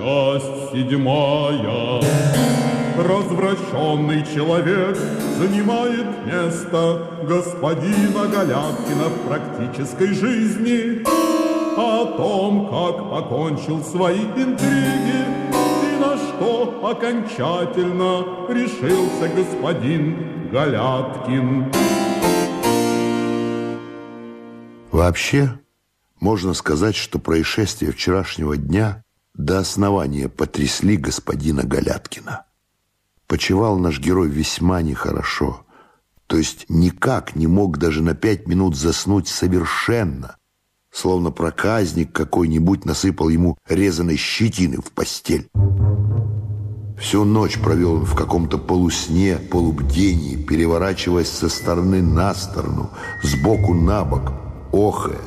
Часть седьмая. Развращенный человек занимает место господина Галяткина в практической жизни. О том, как покончил свои интриги и на что окончательно решился господин Галяткин. Вообще, можно сказать, что происшествия вчерашнего дня до основания потрясли господина Галяткина. Почевал наш герой весьма нехорошо, то есть никак не мог даже на пять минут заснуть совершенно, словно проказник какой-нибудь насыпал ему резаной щетины в постель. Всю ночь провел он в каком-то полусне, полубдении, переворачиваясь со стороны на сторону, сбоку на бок, охая,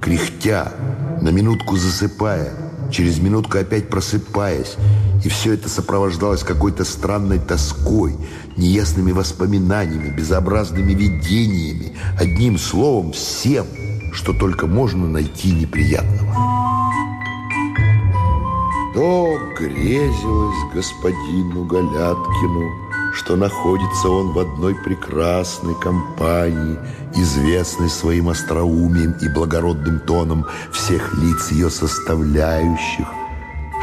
кряхтя, на минутку засыпая, через минутку опять просыпаясь, и все это сопровождалось какой-то странной тоской, неясными воспоминаниями, безобразными видениями, одним словом, всем, что только можно найти неприятного. То грезилось господину Галяткину, что находится он в одной прекрасной компании, известной своим остроумием и благородным тоном всех лиц ее составляющих,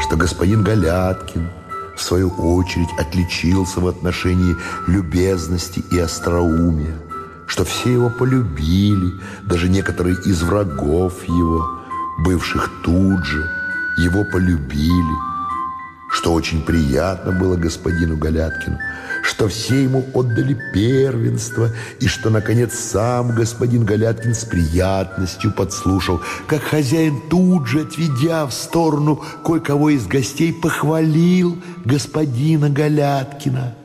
что господин Галяткин, в свою очередь, отличился в отношении любезности и остроумия, что все его полюбили, даже некоторые из врагов его, бывших тут же, его полюбили, что очень приятно было господину Галяткину, что все ему отдали первенство, и что, наконец, сам господин Галяткин с приятностью подслушал, как хозяин тут же, отведя в сторону кое-кого из гостей, похвалил господина Галяткина.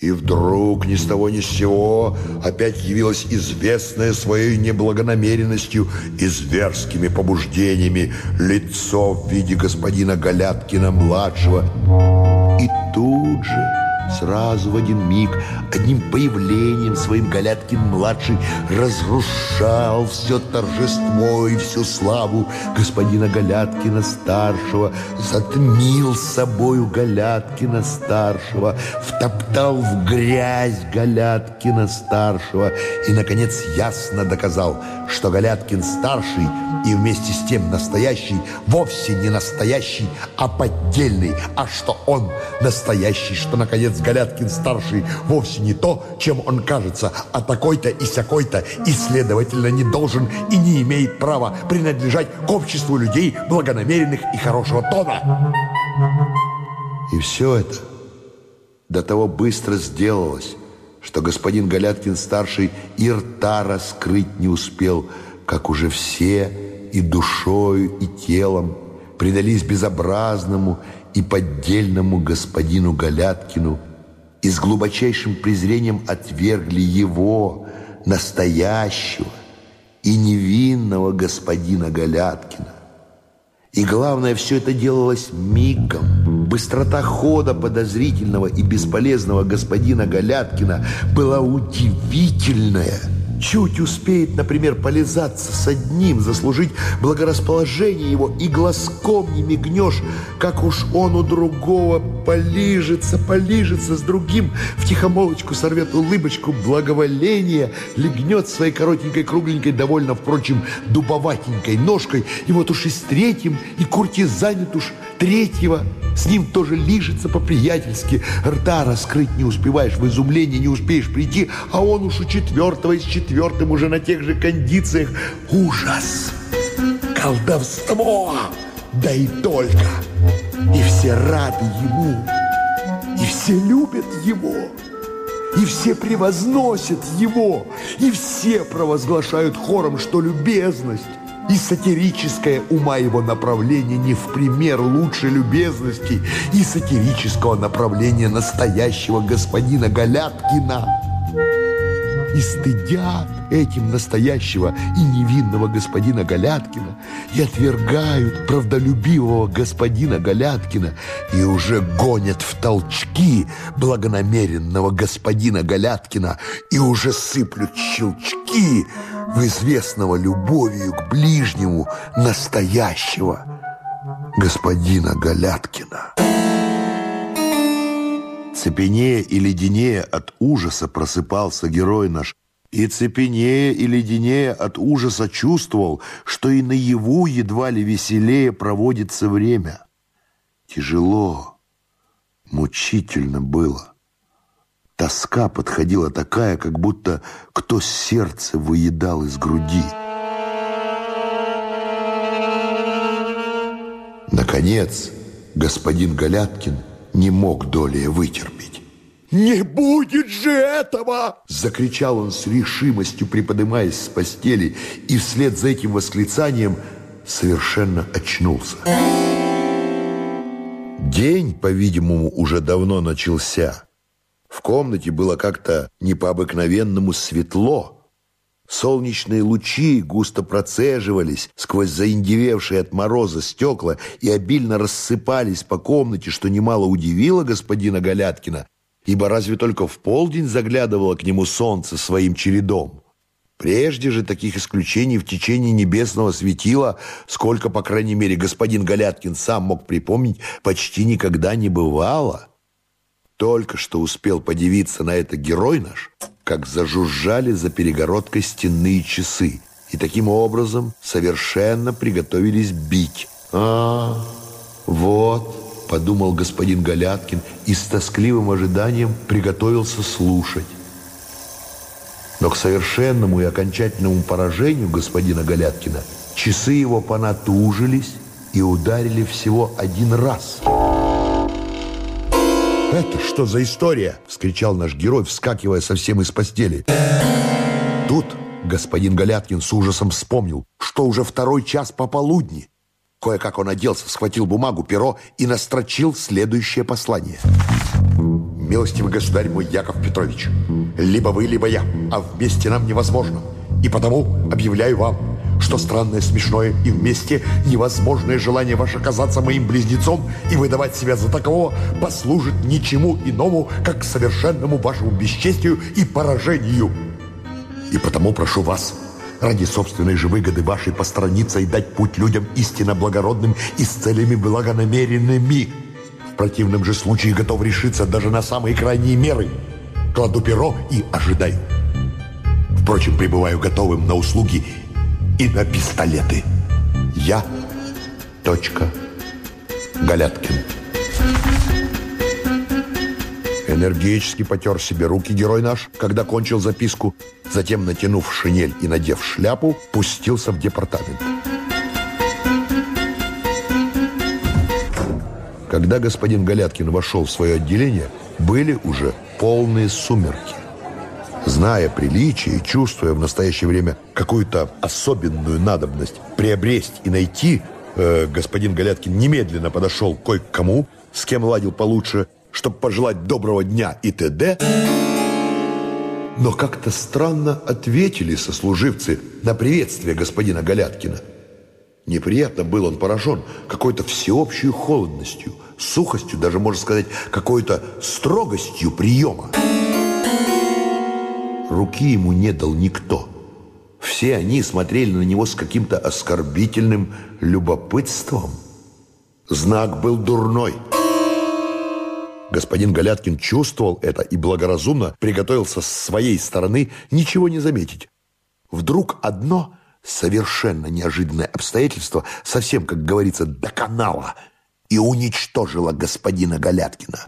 И вдруг ни с того ни с сего опять явилось известное своей неблагонамеренностью и зверскими побуждениями лицо в виде господина Галяткина-младшего. И тут же Сразу в один миг, одним появлением своим Галяткин-младший разрушал все торжество и всю славу господина Галяткина-старшего, затмил собою Галяткина-старшего, втоптал в грязь Галяткина-старшего и, наконец, ясно доказал, что Галяткин-старший и вместе с тем настоящий вовсе не настоящий, а поддельный, а что он настоящий, что, наконец, отец Галяткин-старший вовсе не то, чем он кажется, а такой-то и сякой-то, и, следовательно, не должен и не имеет права принадлежать к обществу людей благонамеренных и хорошего тона. И все это до того быстро сделалось, что господин Галяткин-старший и рта раскрыть не успел, как уже все и душою, и телом предались безобразному и поддельному господину Галяткину и с глубочайшим презрением отвергли его, настоящего и невинного господина Галяткина. И главное, все это делалось мигом. Быстрота хода подозрительного и бесполезного господина Галяткина была удивительная – Чуть успеет, например, полизаться с одним, заслужить благорасположение его, и глазком не мигнешь, как уж он у другого полижется, полижется с другим, в тихомолочку сорвет улыбочку благоволения, легнет своей коротенькой, кругленькой, довольно, впрочем, дубоватенькой ножкой, и вот уж и с третьим, и куртизанит уж третьего, с ним тоже лижется по-приятельски, рта раскрыть не успеваешь, в изумлении не успеешь прийти, а он уж у четвертого и с четвертым уже на тех же кондициях. Ужас! Колдовство! Да и только! И все рады ему, и все любят его, и все превозносят его, и все провозглашают хором, что любезность и сатирическое ума его направление не в пример лучше любезности и сатирического направления настоящего господина Галяткина. И стыдят этим настоящего и невинного господина Галяткина и отвергают правдолюбивого господина Галяткина и уже гонят в толчки благонамеренного господина Галяткина и уже сыплют щелчки в известного любовью к ближнему настоящего господина Галяткина. Цепенея и леденея от ужаса просыпался герой наш, и цепенея и леденея от ужаса чувствовал, что и наяву едва ли веселее проводится время. Тяжело, мучительно было. Тоска подходила такая, как будто кто сердце выедал из груди. Наконец, господин Галяткин не мог долее вытерпеть. «Не будет же этого!» Закричал он с решимостью, приподнимаясь с постели, и вслед за этим восклицанием совершенно очнулся. День, по-видимому, уже давно начался. В комнате было как-то не по-обыкновенному светло, Солнечные лучи густо процеживались сквозь заиндевевшие от мороза стекла и обильно рассыпались по комнате, что немало удивило господина Галяткина, ибо разве только в полдень заглядывало к нему солнце своим чередом. Прежде же таких исключений в течение небесного светила, сколько, по крайней мере, господин Галяткин сам мог припомнить, почти никогда не бывало. Только что успел подивиться на это герой наш, как зажужжали за перегородкой стенные часы, и таким образом совершенно приготовились бить. «А, вот», — подумал господин Галяткин и с тоскливым ожиданием приготовился слушать. Но к совершенному и окончательному поражению господина Галяткина часы его понатужились и ударили всего один раз — «Это что за история?» – вскричал наш герой, вскакивая совсем из постели. Тут господин Галяткин с ужасом вспомнил, что уже второй час пополудни. Кое-как он оделся, схватил бумагу, перо и настрочил следующее послание. «Милостивый государь мой Яков Петрович, либо вы, либо я, а вместе нам невозможно. И потому объявляю вам, что странное, смешное и вместе невозможное желание ваше казаться моим близнецом и выдавать себя за такового послужит ничему иному, как совершенному вашему бесчестию и поражению. И потому прошу вас, ради собственной же выгоды вашей постраниться и дать путь людям истинно благородным и с целями благонамеренными. В противном же случае готов решиться даже на самые крайние меры. Кладу перо и ожидаю. Впрочем, пребываю готовым на услуги и на пистолеты. Я. Точка. Галяткин. Энергически потер себе руки герой наш, когда кончил записку. Затем, натянув шинель и надев шляпу, пустился в департамент. Когда господин Галяткин вошел в свое отделение, были уже полные сумерки. Зная приличие и чувствуя в настоящее время какую-то особенную надобность приобрести и найти, э, господин Галяткин немедленно подошел кое к кому, с кем ладил получше, чтобы пожелать доброго дня и т.д. Но как-то странно ответили сослуживцы на приветствие господина Галяткина. Неприятно был он поражен какой-то всеобщей холодностью, сухостью, даже, можно сказать, какой-то строгостью приема. Руки ему не дал никто. Все они смотрели на него с каким-то оскорбительным любопытством. Знак был дурной. Господин Галяткин чувствовал это и благоразумно приготовился с своей стороны ничего не заметить. Вдруг одно совершенно неожиданное обстоятельство, совсем, как говорится, доконало и уничтожило господина Галяткина.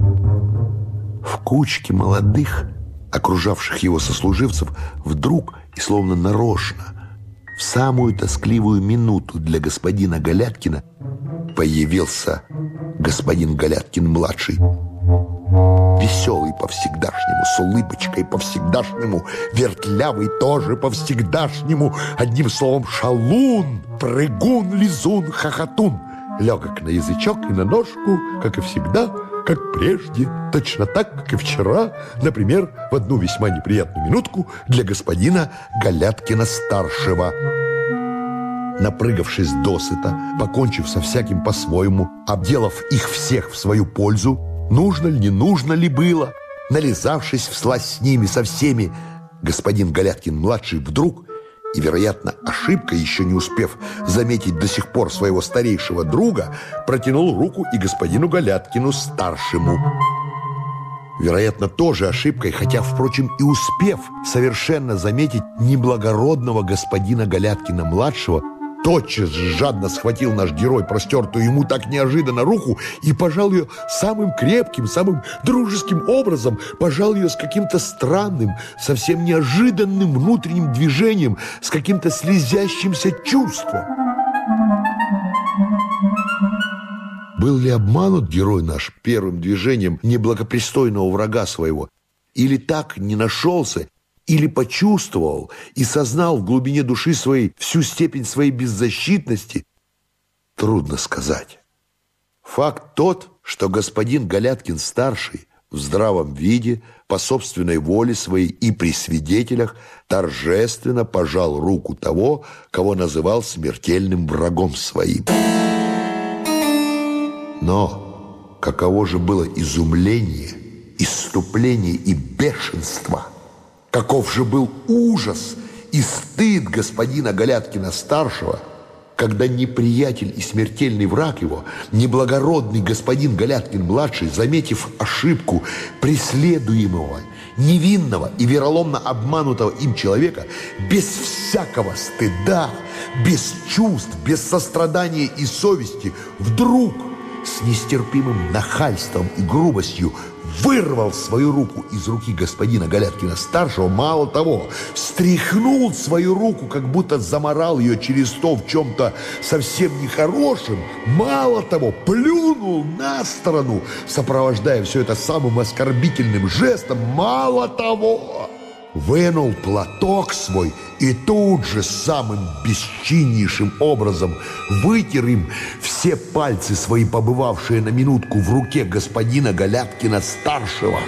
В кучке молодых окружавших его сослуживцев, вдруг и словно нарочно, в самую тоскливую минуту для господина Галяткина появился господин Галяткин-младший. Веселый по-всегдашнему, с улыбочкой по-всегдашнему, вертлявый тоже по-всегдашнему, одним словом шалун, прыгун, лизун, хохотун, легок на язычок и на ножку, как и всегда – как прежде, точно так, как и вчера, например, в одну весьма неприятную минутку для господина Галяткина-старшего. Напрыгавшись досыта, покончив со всяким по-своему, обделав их всех в свою пользу, нужно ли, не нужно ли было, нализавшись всласть с ними, со всеми, господин Галяткин-младший вдруг и, вероятно, ошибка, еще не успев заметить до сих пор своего старейшего друга, протянул руку и господину Галяткину старшему. Вероятно, тоже ошибкой, хотя, впрочем, и успев совершенно заметить неблагородного господина Галяткина-младшего, тотчас жадно схватил наш герой простертую ему так неожиданно руку и пожал ее самым крепким, самым дружеским образом, пожал ее с каким-то странным, совсем неожиданным внутренним движением, с каким-то слезящимся чувством. Был ли обманут герой наш первым движением неблагопристойного врага своего? Или так не нашелся или почувствовал и сознал в глубине души своей всю степень своей беззащитности, трудно сказать. Факт тот, что господин Галяткин-старший в здравом виде, по собственной воле своей и при свидетелях, торжественно пожал руку того, кого называл смертельным врагом своим. Но каково же было изумление, иступление и бешенство – Каков же был ужас и стыд господина Галяткина-старшего, когда неприятель и смертельный враг его, неблагородный господин Галяткин-младший, заметив ошибку преследуемого, невинного и вероломно обманутого им человека, без всякого стыда, без чувств, без сострадания и совести, вдруг с нестерпимым нахальством и грубостью вырвал свою руку из руки господина Галяткина-старшего, мало того, стряхнул свою руку, как будто заморал ее через то в чем-то совсем нехорошем, мало того, плюнул на сторону, сопровождая все это самым оскорбительным жестом, мало того вынул платок свой и тут же самым бесчиннейшим образом вытер им все пальцы свои, побывавшие на минутку в руке господина Галяткина-старшего.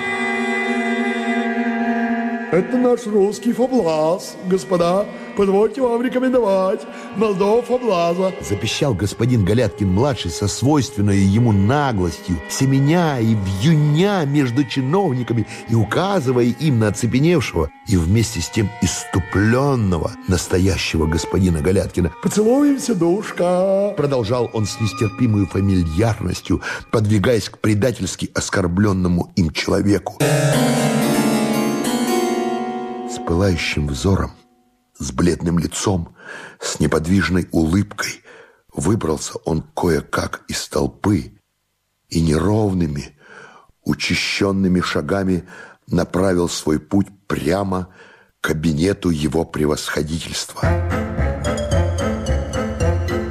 Это наш русский фаблаз, господа. Позвольте вам рекомендовать молодого фаблаза. Запищал господин Галяткин-младший со свойственной ему наглостью, семеня и вьюня между чиновниками и указывая им на оцепеневшего и вместе с тем иступленного настоящего господина Галяткина. «Поцелуемся, душка!» Продолжал он с нестерпимой фамильярностью, подвигаясь к предательски оскорбленному им человеку пылающим взором, с бледным лицом, с неподвижной улыбкой выбрался он кое-как из толпы и неровными, учащенными шагами направил свой путь прямо к кабинету его превосходительства.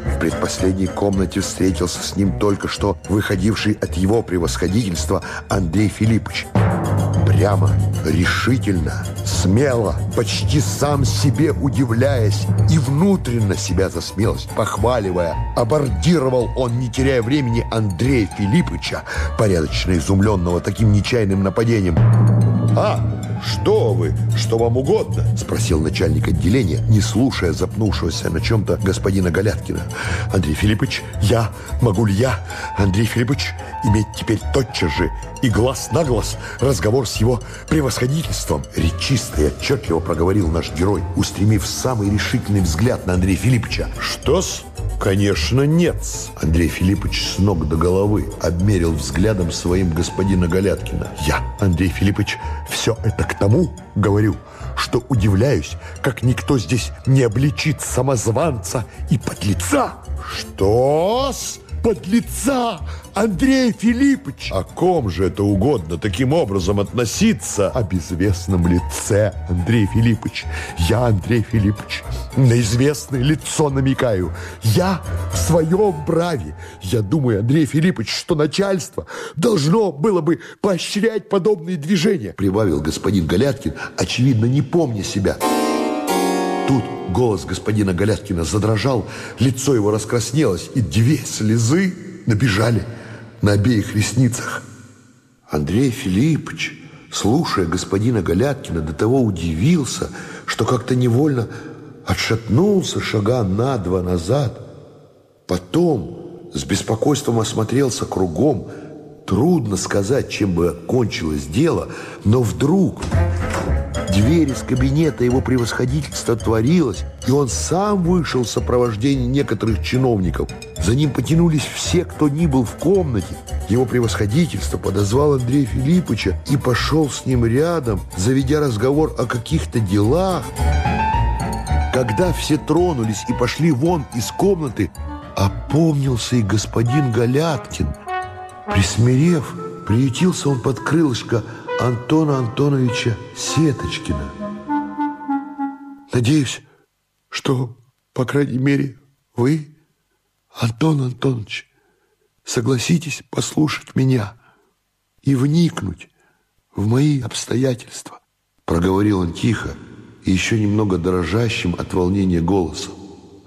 В предпоследней комнате встретился с ним только что выходивший от его превосходительства Андрей Филиппович – Прямо, решительно, смело, почти сам себе удивляясь и внутренно себя за смелость похваливая, абордировал он, не теряя времени, Андрея Филипповича, порядочно изумленного таким нечаянным нападением. «А, что вы? Что вам угодно?» – спросил начальник отделения, не слушая запнувшегося на чем-то господина Галяткина. «Андрей Филиппович, я, могу ли я, Андрей Филиппович, иметь теперь тотчас же и глаз на глаз разговор с его превосходительством?» Речисто и отчетливо проговорил наш герой, устремив самый решительный взгляд на Андрея Филипповича. «Что-с?» «Конечно, нет!» Андрей Филиппович с ног до головы обмерил взглядом своим господина Галяткина. «Я, Андрей Филиппович, все это к тому, говорю, что удивляюсь, как никто здесь не обличит самозванца и подлеца!» «Что-с?» Подлеца Андрей Филиппович. О ком же это угодно таким образом относиться? О безвестном лице, Андрей Филиппович. Я, Андрей Филиппович, на известное лицо намекаю. Я в своем праве. Я думаю, Андрей Филиппович, что начальство должно было бы поощрять подобные движения. Прибавил господин Галяткин, очевидно, не помня себя. Тут голос господина Галяткина задрожал, лицо его раскраснелось, и две слезы набежали на обеих ресницах. Андрей Филиппович, слушая господина Галяткина, до того удивился, что как-то невольно отшатнулся шага на два назад. Потом с беспокойством осмотрелся кругом. Трудно сказать, чем бы кончилось дело, но вдруг Дверь из кабинета его превосходительства отворилась, и он сам вышел в сопровождении некоторых чиновников. За ним потянулись все, кто ни был в комнате. Его превосходительство подозвал Андрея Филипповича и пошел с ним рядом, заведя разговор о каких-то делах. Когда все тронулись и пошли вон из комнаты, опомнился и господин Галяткин. Присмирев, приютился он под крылышко Антона Антоновича Сеточкина. Надеюсь, что, по крайней мере, вы, Антон Антонович, согласитесь послушать меня и вникнуть в мои обстоятельства. Проговорил он тихо и еще немного дрожащим от волнения голосом.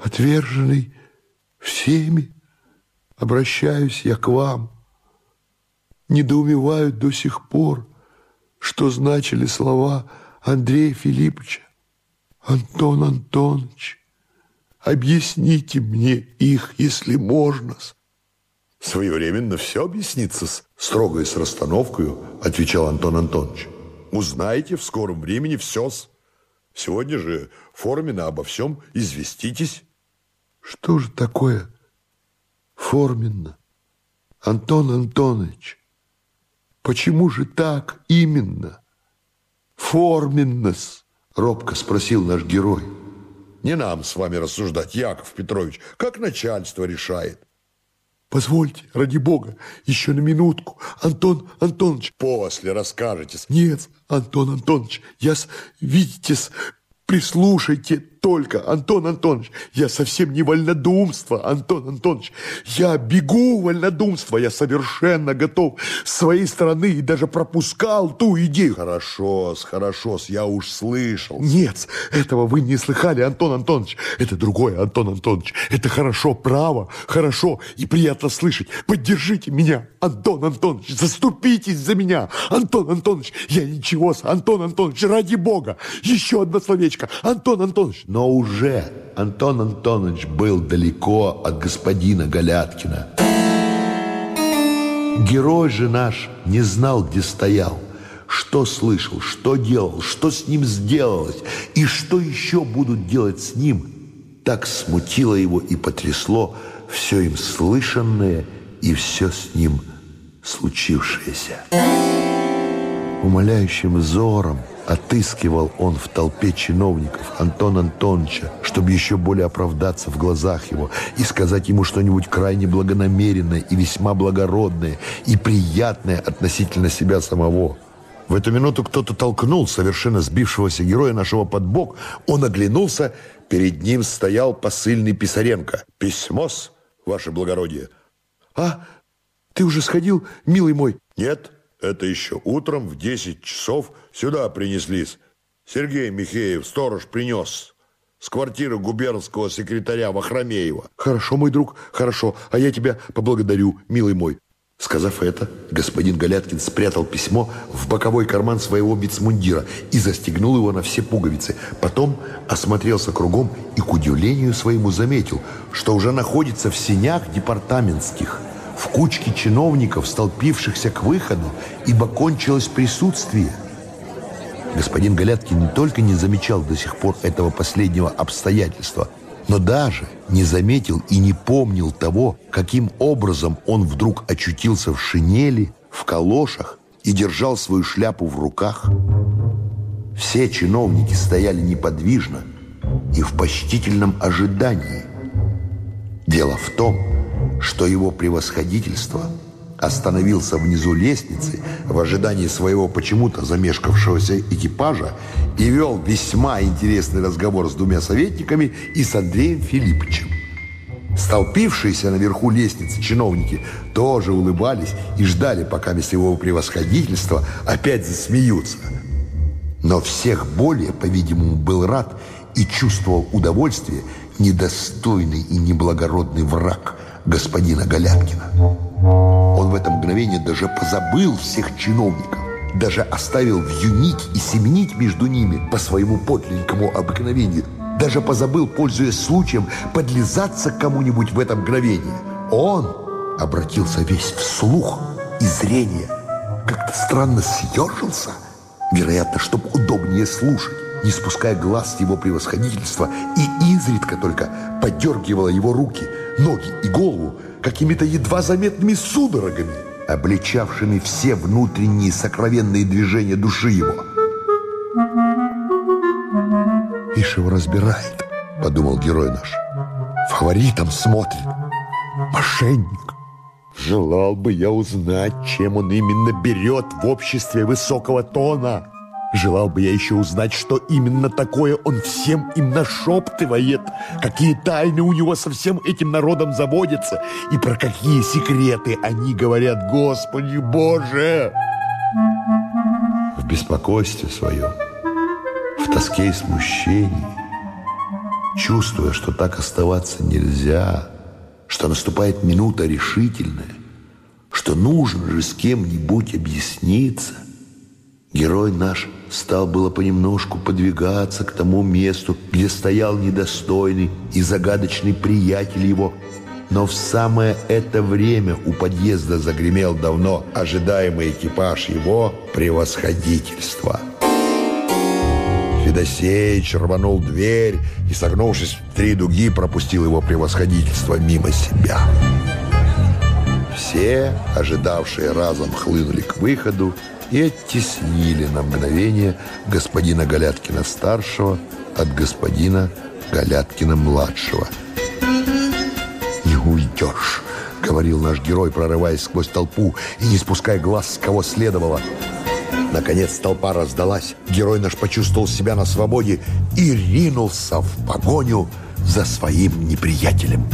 Отверженный всеми, обращаюсь я к вам. Недоумеваю до сих пор, что значили слова Андрея Филипповича. Антон Антонович, объясните мне их, если можно. Своевременно все объяснится с строго и с расстановкой, отвечал Антон Антонович. Узнаете в скором времени все -с. Сегодня же форменно обо всем известитесь. Что же такое форменно? Антон Антонович, Почему же так именно? Форменность, робко спросил наш герой. Не нам с вами рассуждать, Яков Петрович, как начальство решает. Позвольте, ради бога, еще на минутку. Антон Антонович. После расскажете. Нет, Антон Антонович, я, видите, Прислушайте только, Антон Антонович, я совсем не вольнодумство, Антон Антонович. Я бегу вольнодумство, я совершенно готов с своей стороны и даже пропускал ту идею. Хорошо, хорошо, я уж слышал. Нет, этого вы не слыхали, Антон Антонович. Это другое, Антон Антонович. Это хорошо, право, хорошо и приятно слышать. Поддержите меня, Антон Антонович, заступитесь за меня, Антон Антонович. Я ничего, Антон Антонович, ради бога. Еще одно словечко Антон Антонович. Но уже Антон Антонович был далеко от господина Галяткина. Герой же наш не знал, где стоял, что слышал, что делал, что с ним сделалось и что еще будут делать с ним. Так смутило его и потрясло все им слышанное и все с ним случившееся. Умоляющим взором Отыскивал он в толпе чиновников Антона Антоновича, чтобы еще более оправдаться в глазах его и сказать ему что-нибудь крайне благонамеренное и весьма благородное и приятное относительно себя самого. В эту минуту кто-то толкнул совершенно сбившегося героя нашего под бок. Он оглянулся, перед ним стоял посыльный Писаренко. «Письмо-с, ваше благородие». «А, ты уже сходил, милый мой?» «Нет, это еще утром в 10 часов сюда принеслись. Сергей Михеев, сторож, принес с квартиры губернского секретаря Вахромеева. Хорошо, мой друг, хорошо, а я тебя поблагодарю, милый мой. Сказав это, господин Галяткин спрятал письмо в боковой карман своего бицмундира и застегнул его на все пуговицы. Потом осмотрелся кругом и, к удивлению своему, заметил, что уже находится в сенях департаментских – в кучке чиновников, столпившихся к выходу, ибо кончилось присутствие. Господин Галяткин не только не замечал до сих пор этого последнего обстоятельства, но даже не заметил и не помнил того, каким образом он вдруг очутился в шинели, в калошах и держал свою шляпу в руках. Все чиновники стояли неподвижно и в почтительном ожидании. Дело в том, что его превосходительство остановился внизу лестницы в ожидании своего почему-то замешкавшегося экипажа и вел весьма интересный разговор с двумя советниками и с Андреем Филипповичем. Столпившиеся наверху лестницы чиновники тоже улыбались и ждали, пока вместо его превосходительства опять засмеются. Но всех более, по-видимому, был рад и чувствовал удовольствие недостойный и неблагородный враг – господина Галяткина. Он в это мгновение даже позабыл всех чиновников, даже оставил вьюнить и семенить между ними по своему подлинному обыкновению, даже позабыл, пользуясь случаем, подлизаться к кому-нибудь в это мгновение. Он обратился весь в слух и зрение, как-то странно съежился, Вероятно, чтобы удобнее слушать, не спуская глаз с его превосходительства, и изредка только подергивала его руки, ноги и голову какими-то едва заметными судорогами, обличавшими все внутренние сокровенные движения души его. «Ишь его разбирает», — подумал герой наш. «Фаворитом смотрит. Мошенник». Желал бы я узнать, чем он именно берет в обществе высокого тона. Желал бы я еще узнать, что именно такое он всем им нашептывает, какие тайны у него со всем этим народом заводятся и про какие секреты они говорят, Господи Боже! В беспокойстве своем, в тоске и смущении, чувствуя, что так оставаться нельзя, что наступает минута решительная, что нужно же с кем-нибудь объясниться, герой наш стал было понемножку подвигаться к тому месту, где стоял недостойный и загадочный приятель его, но в самое это время у подъезда загремел давно ожидаемый экипаж его превосходительства. Федосеич рванул дверь и, согнувшись в три дуги, пропустил его превосходительство мимо себя. Все, ожидавшие разом, хлынули к выходу и оттеснили на мгновение господина Галяткина-старшего от господина Галяткина-младшего. «Не уйдешь!» — говорил наш герой, прорываясь сквозь толпу и не спуская глаз, с кого следовало. Наконец толпа раздалась, герой наш почувствовал себя на свободе и ринулся в погоню за своим неприятелем.